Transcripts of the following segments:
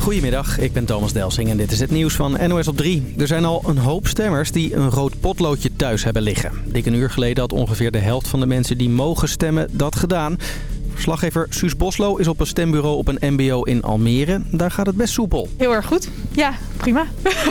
Goedemiddag, ik ben Thomas Delsing en dit is het nieuws van NOS op 3. Er zijn al een hoop stemmers die een rood potloodje thuis hebben liggen. Dik een uur geleden had ongeveer de helft van de mensen die mogen stemmen dat gedaan. Verslaggever Suus Boslo is op een stembureau op een mbo in Almere. Daar gaat het best soepel. Heel erg goed. Ja, prima.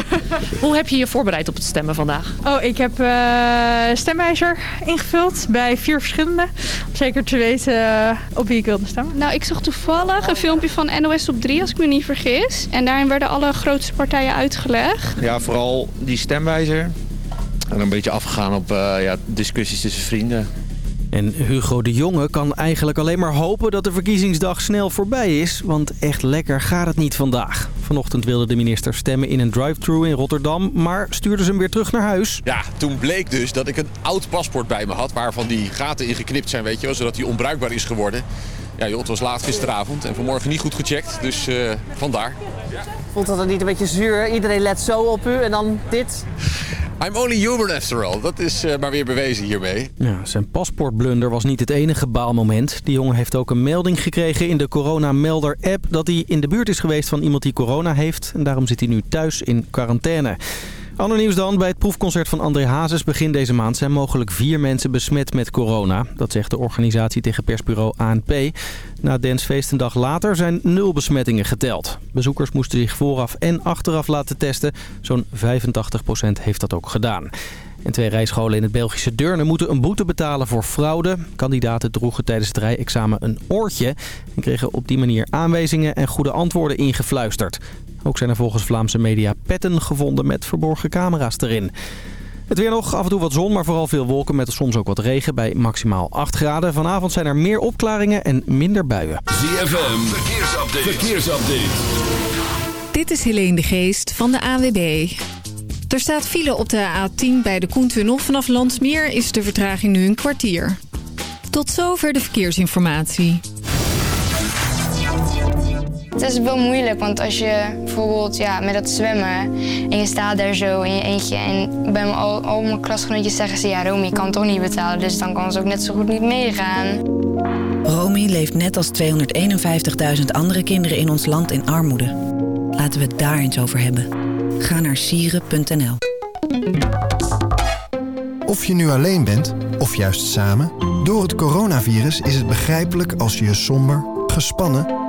Hoe heb je je voorbereid op het stemmen vandaag? Oh, ik heb uh, stemwijzer ingevuld bij vier verschillende. Om zeker te weten uh, op wie ik wilde stemmen. Nou, ik zag toevallig een filmpje van NOS op 3, als ik me niet vergis. En daarin werden alle grootste partijen uitgelegd. Ja, vooral die stemwijzer. En een beetje afgegaan op uh, ja, discussies tussen vrienden. En Hugo de Jonge kan eigenlijk alleen maar hopen dat de verkiezingsdag snel voorbij is. Want echt lekker gaat het niet vandaag. Vanochtend wilde de minister stemmen in een drive-thru in Rotterdam. Maar stuurde ze hem weer terug naar huis. Ja, toen bleek dus dat ik een oud paspoort bij me had. Waarvan die gaten in geknipt zijn, weet je wel. Zodat hij onbruikbaar is geworden. Ja joh, het was laat gisteravond en vanmorgen niet goed gecheckt. Dus uh, vandaar. Voelt dat het niet een beetje zuur? Iedereen let zo op u en dan dit? I'm only human after all. Dat is uh, maar weer bewezen hiermee. Ja, zijn paspoortblunder was niet het enige baalmoment. Die jongen heeft ook een melding gekregen in de Corona Melder app... dat hij in de buurt is geweest van iemand die corona heeft. En daarom zit hij nu thuis in quarantaine. Ander nieuws dan. Bij het proefconcert van André Hazes begin deze maand zijn mogelijk vier mensen besmet met corona. Dat zegt de organisatie tegen persbureau ANP. Na Densfeest een dag later zijn nul besmettingen geteld. Bezoekers moesten zich vooraf en achteraf laten testen. Zo'n 85% heeft dat ook gedaan. En twee rijscholen in het Belgische Deurne moeten een boete betalen voor fraude. Kandidaten droegen tijdens het rijexamen een oortje... en kregen op die manier aanwijzingen en goede antwoorden ingefluisterd. Ook zijn er volgens Vlaamse media petten gevonden met verborgen camera's erin. Het weer nog, af en toe wat zon, maar vooral veel wolken met soms ook wat regen bij maximaal 8 graden. Vanavond zijn er meer opklaringen en minder buien. ZFM, verkeersupdate. verkeersupdate. Dit is Helene de Geest van de AWB. Er staat file op de A10 bij de Koentunnel. Vanaf Landsmeer is de vertraging nu een kwartier. Tot zover de verkeersinformatie. Het is wel moeilijk, want als je bijvoorbeeld ja, met dat zwemmen... en je staat daar zo in je eentje... en bij mijn, al, al mijn klasgenootjes zeggen ze... ja, Romy, kan toch niet betalen, dus dan kan ze ook net zo goed niet meegaan. Romy leeft net als 251.000 andere kinderen in ons land in armoede. Laten we het daar eens over hebben. Ga naar sieren.nl. Of je nu alleen bent, of juist samen... door het coronavirus is het begrijpelijk als je je somber, gespannen...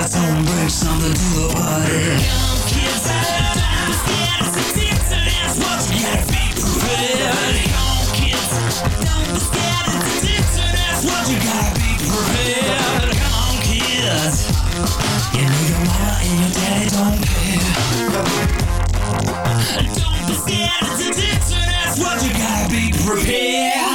lights on, bring something to the party. Kids I'm scared of success, and that's what you gotta be prepared. Kids, don't be scared of success, and that's what you gotta be prepared. Kids, you know your and your daddy don't care. Don't be scared and that's what you gotta be prepared.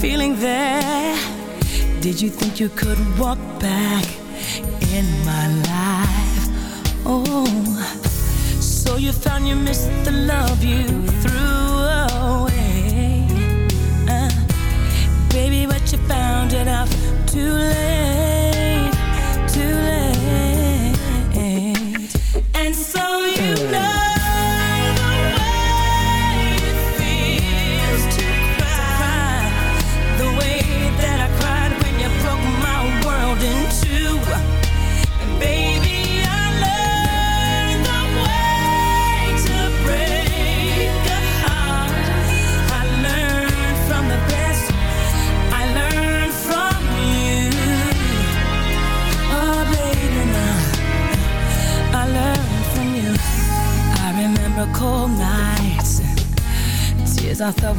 feeling there? Did you think you could walk back in my life?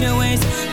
ways.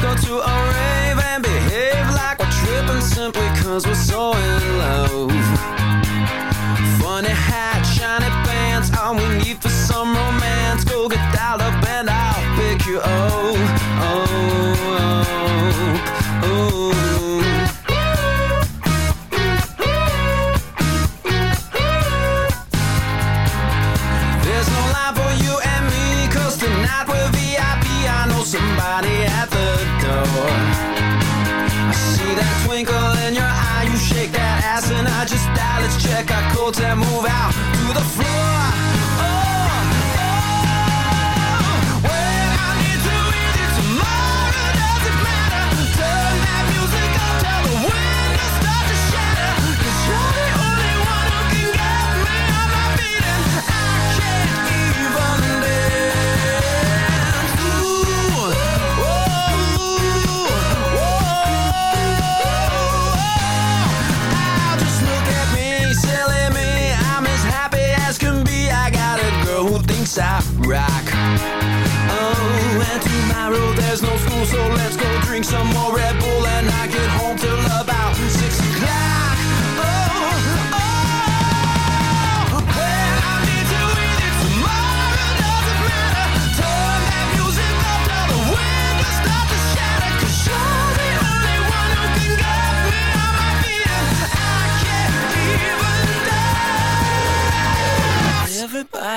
go to a rave and behave like we're tripping simply cause we're so in love. Funny hat, shiny pants, all we need for some romance. Go get that up and I'll pick you up. To move out. rock. Oh, and tomorrow there's no school So let's go drink some more Red Bull And I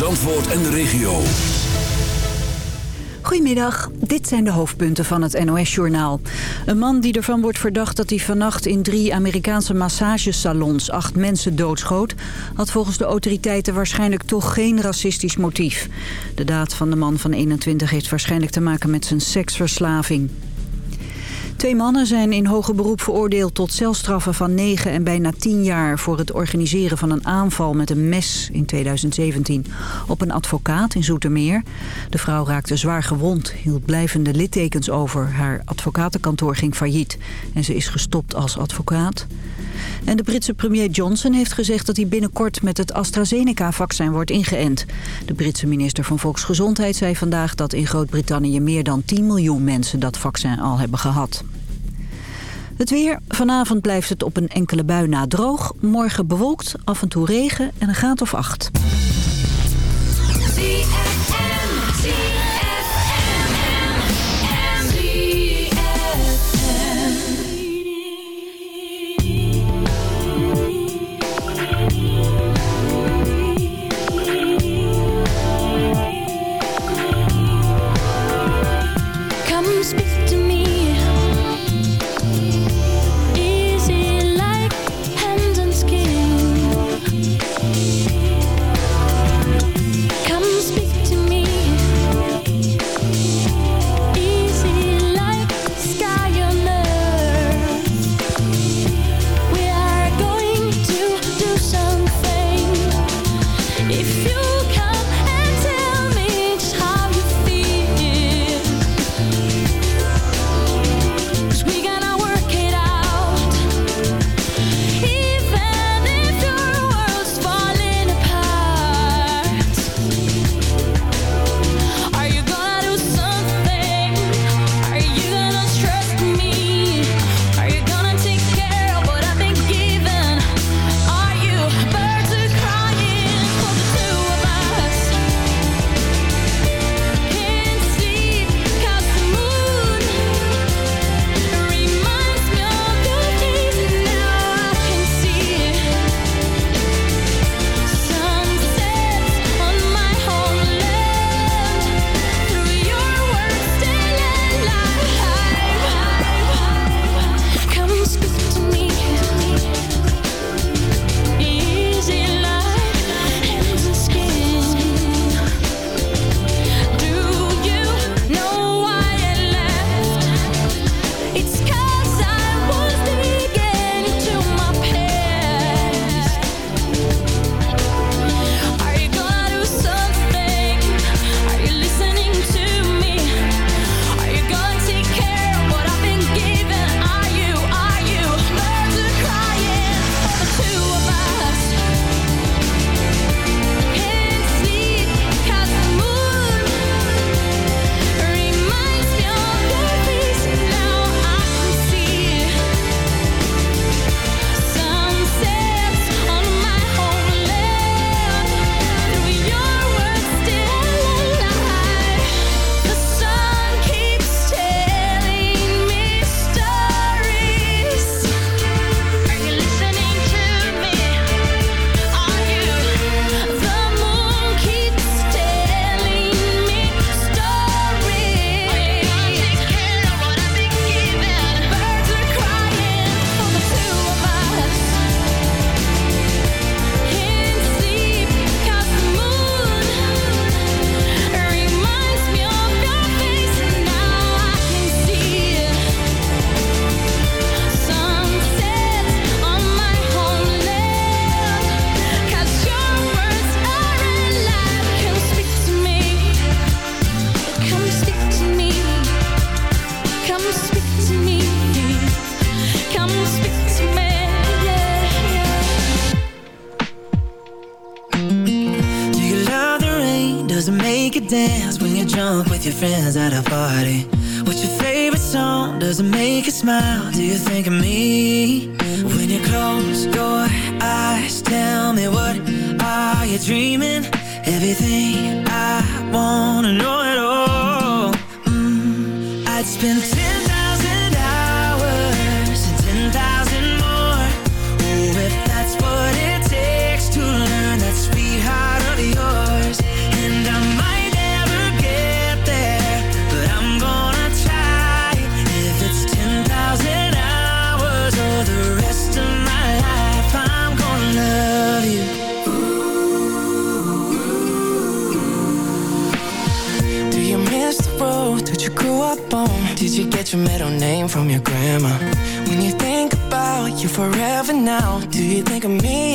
Zandvoort en de regio. Goedemiddag, dit zijn de hoofdpunten van het NOS-journaal. Een man die ervan wordt verdacht dat hij vannacht in drie Amerikaanse massagesalons acht mensen doodschoot... had volgens de autoriteiten waarschijnlijk toch geen racistisch motief. De daad van de man van 21 heeft waarschijnlijk te maken met zijn seksverslaving. Twee mannen zijn in hoger beroep veroordeeld tot celstraffen van 9 en bijna 10 jaar... voor het organiseren van een aanval met een mes in 2017 op een advocaat in Zoetermeer. De vrouw raakte zwaar gewond, hield blijvende littekens over. Haar advocatenkantoor ging failliet en ze is gestopt als advocaat. En de Britse premier Johnson heeft gezegd dat hij binnenkort met het AstraZeneca-vaccin wordt ingeënt. De Britse minister van Volksgezondheid zei vandaag dat in Groot-Brittannië meer dan 10 miljoen mensen dat vaccin al hebben gehad. Het weer. Vanavond blijft het op een enkele bui na droog. Morgen bewolkt, af en toe regen en een graad of acht. Forever now, do you think of me?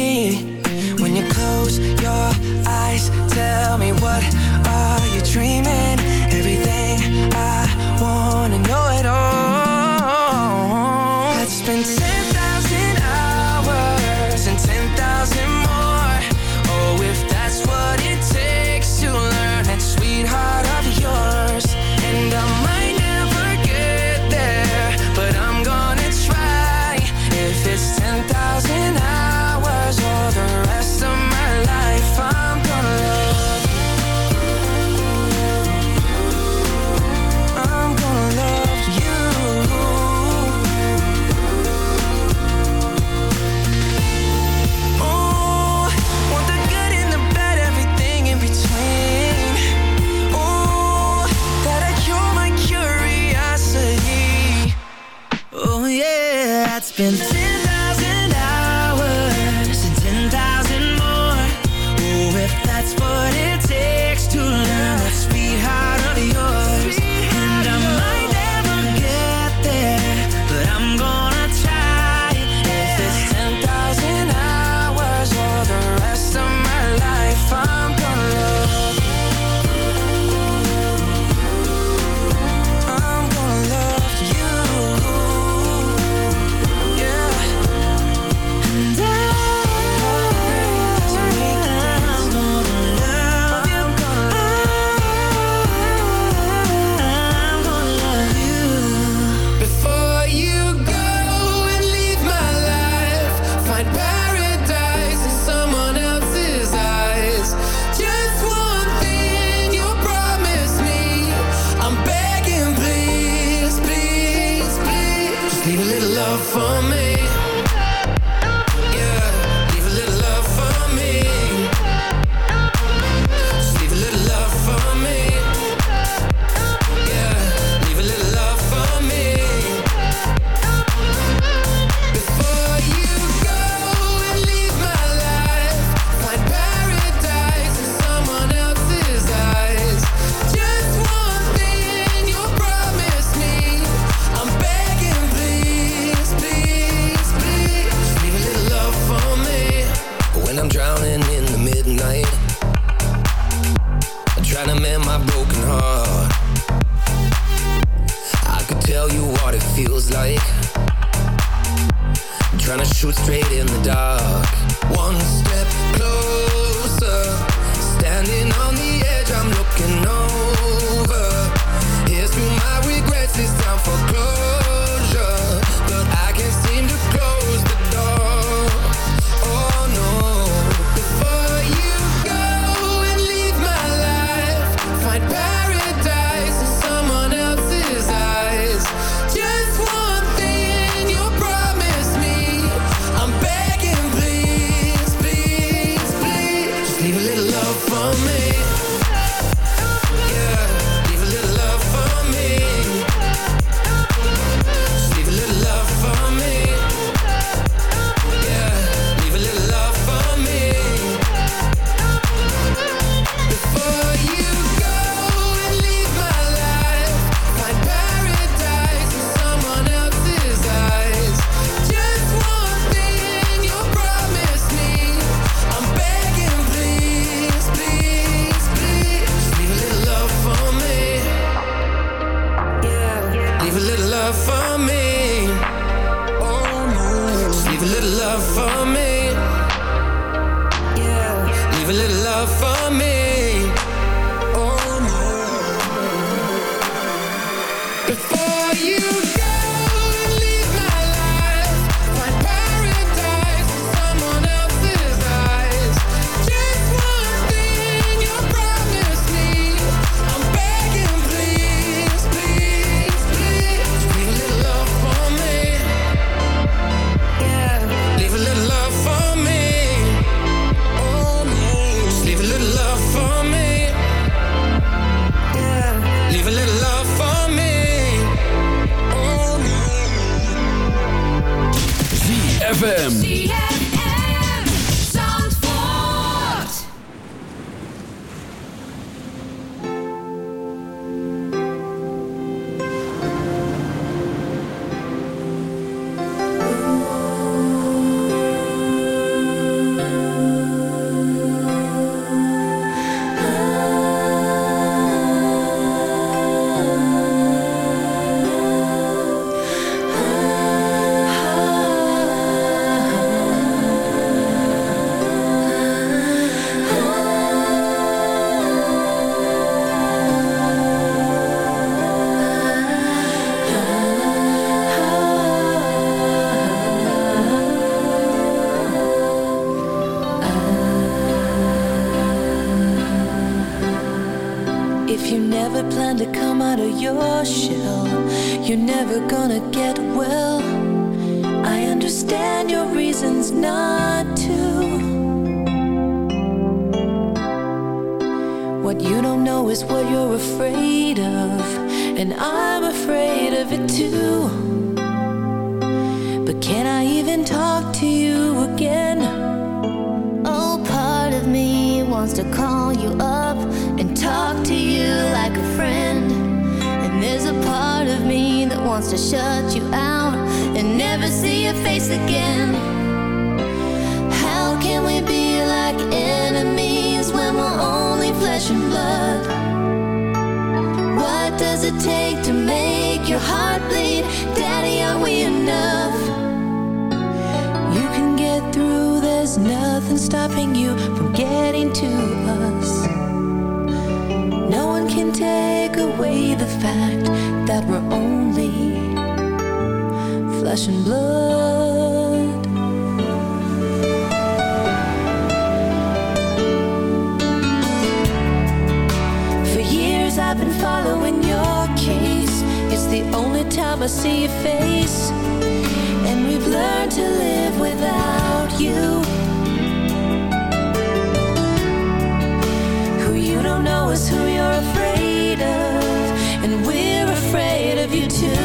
to